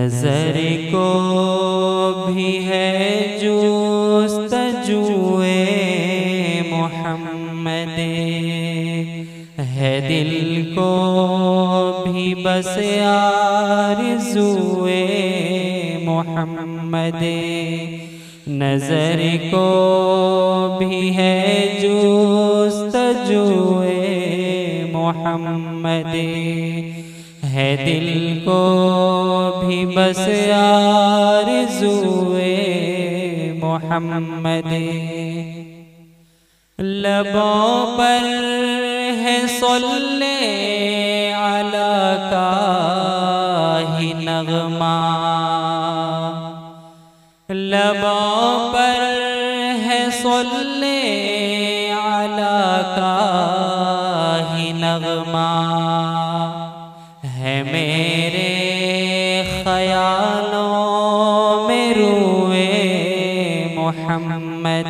نظر کو بھی ہے جوستجوئے محمد۔ ہے دل کو بھی بس آرزوئے محمد۔ نظر کو بھی ہے جوستجوئے محمد۔ ہے دل کو بھی بس آرزوئے محمد۔ لبوں پر ہے صلی علی کا ہی نغمہ۔ لبوں پر ہے صلی علی کا ہی نغمہ۔ محمد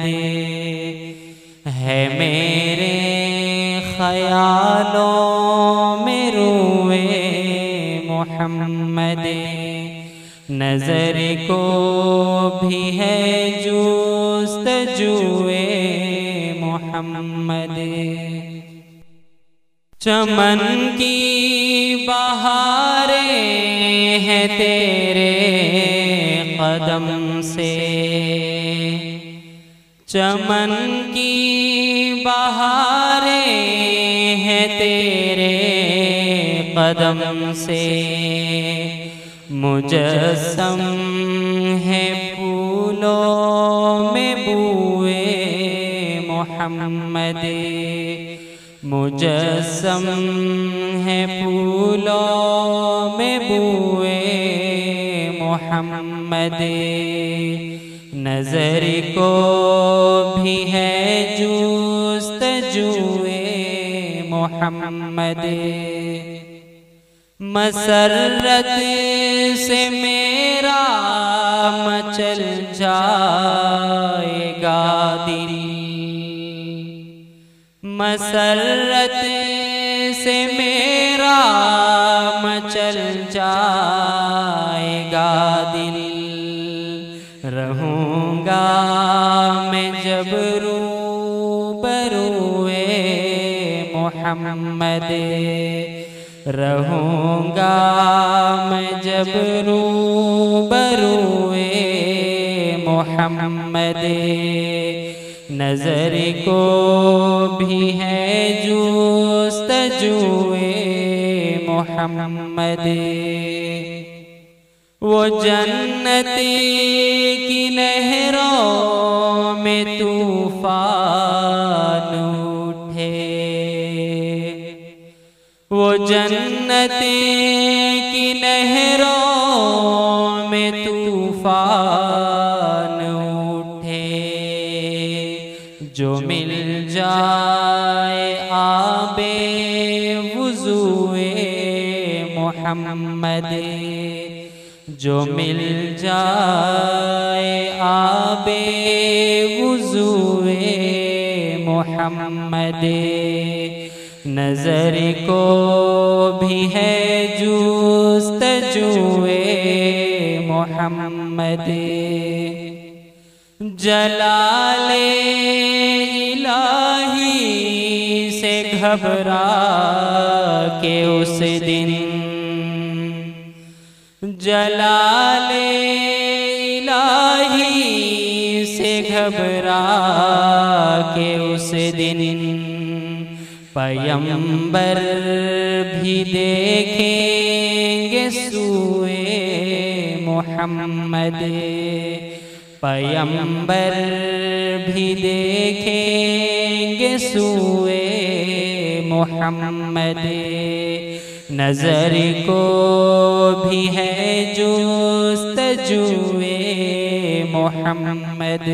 ہے میرے خیالوں میں روئے محمد نظر کو بھی ہے جوستجوئے محمد چمن کی بہاریں ہیں تیرے قدم سے۔ چمن کی بہاریں ہیں تیرے قدم سے۔ مجسم ہے پھولوں میں بوئے محمد۔ مجسم ہے پھولوں میں بوئے محمد۔ نظر کو بھی ہے جوستجوئے محمد۔ مسرت سے میرا مچل جائے گا دل۔ مسرت سے میرا مچل جائے گا دل۔ میں جب رو بروئے محمد، رہوں گا میں جب رو بروئے محمد۔ نظر کو بھی ہے جوستجوئے محمد۔ وہ جنت کی نہروں میں طوفان اٹھے۔ وہ جنت کی نہروں میں طوفان اٹھے۔ جو مل جائے آبے وضوئے محمد۔ جو مل جائے آبے وضوئے محمد۔ نظر کو بھی ہے جوستجوئے محمد۔ جلال الہی سے گھبرا کے اس دن جلال الہی سے گھبرا کے اس دن پیمبر بھی دیکھیں گے سوئے محمد۔ پیمبر بھی دیکھیں گے سوئے محمد، نظر کو بھی ہے جوستجوئے محمد۔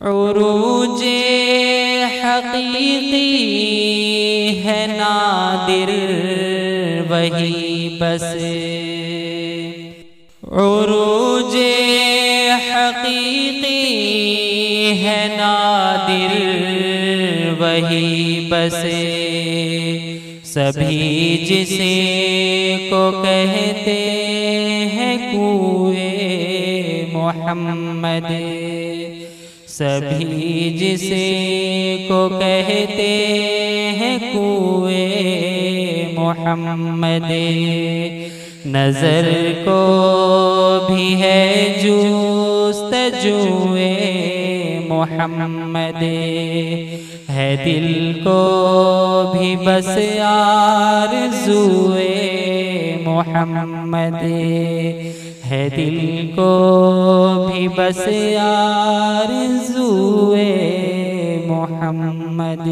عروج حقیقی ہے نادر، وہی بس۔ عروج حقیقی ہے نادر۔ وہی بس سبھی جسے کو کہتے ہیں کوئے محمد۔ سبھی جسے کو کہتے ہیں کوئے محمد۔ نظر کو بھی ہے جوستجوئے محمد ہے دل کو بھی بس آرزوئے محمد ہے دل کو بھی بس آرزوئے محمد